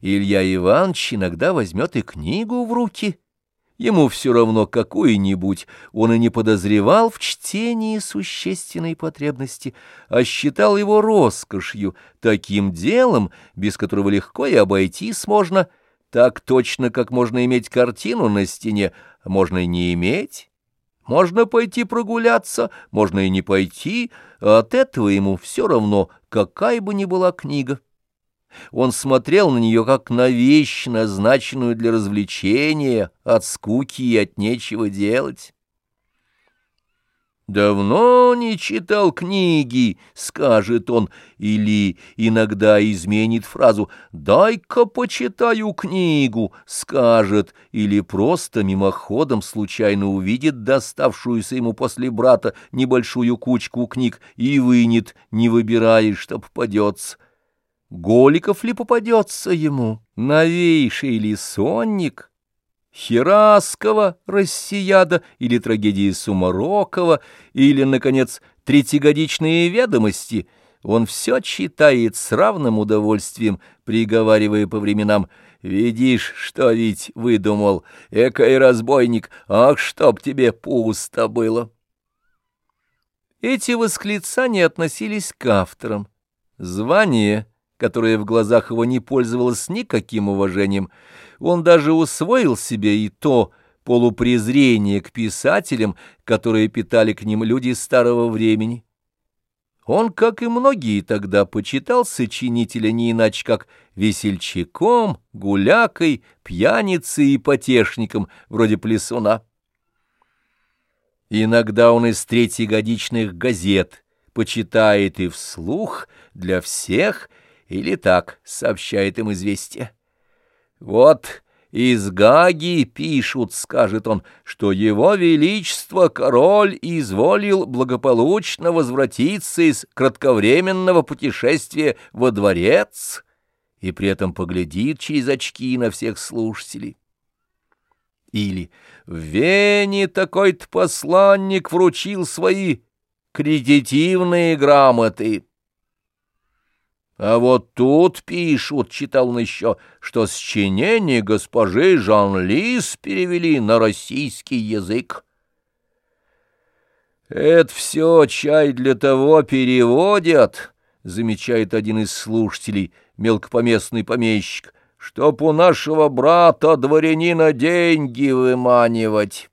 Илья Иванович иногда возьмет и книгу в руки. Ему все равно какую-нибудь, он и не подозревал в чтении существенной потребности, а считал его роскошью, таким делом, без которого легко и обойтись можно, так точно, как можно иметь картину на стене, а можно и не иметь. Можно пойти прогуляться, можно и не пойти, а от этого ему все равно, какая бы ни была книга. Он смотрел на нее как на вещь, назначенную для развлечения, от скуки и от нечего делать. «Давно не читал книги», — скажет он, или иногда изменит фразу «дай-ка почитаю книгу», — скажет, или просто мимоходом случайно увидит доставшуюся ему после брата небольшую кучку книг и вынет, не выбирая, что попадется. Голиков ли попадется ему, новейший ли сонник? Хераскова «Россияда» или трагедии Сумарокова, или, наконец, «Третьегодичные ведомости», он все читает с равным удовольствием, приговаривая по временам «Видишь, что ведь выдумал, экой разбойник, ах, чтоб тебе пусто было!» Эти восклицания относились к авторам. Звание — которое в глазах его не пользовалось никаким уважением. Он даже усвоил себе и то полупрезрение к писателям, которые питали к ним люди старого времени. Он, как и многие тогда, почитал сочинителя не иначе, как весельчаком, гулякой, пьяницей и потешником, вроде Плесуна. Иногда он из третьегодичных газет почитает и вслух для всех — или так сообщает им известие. Вот из Гаги пишут, скажет он, что его величество король изволил благополучно возвратиться из кратковременного путешествия во дворец и при этом поглядит через очки на всех слушателей. Или в Вене такой-то посланник вручил свои кредитивные грамоты. А вот тут пишут, читал он еще, что сочинение госпожи Жан-Лис перевели на российский язык. «Это все чай для того переводят», — замечает один из слушателей, мелкопоместный помещик, «чтоб у нашего брата-дворянина деньги выманивать».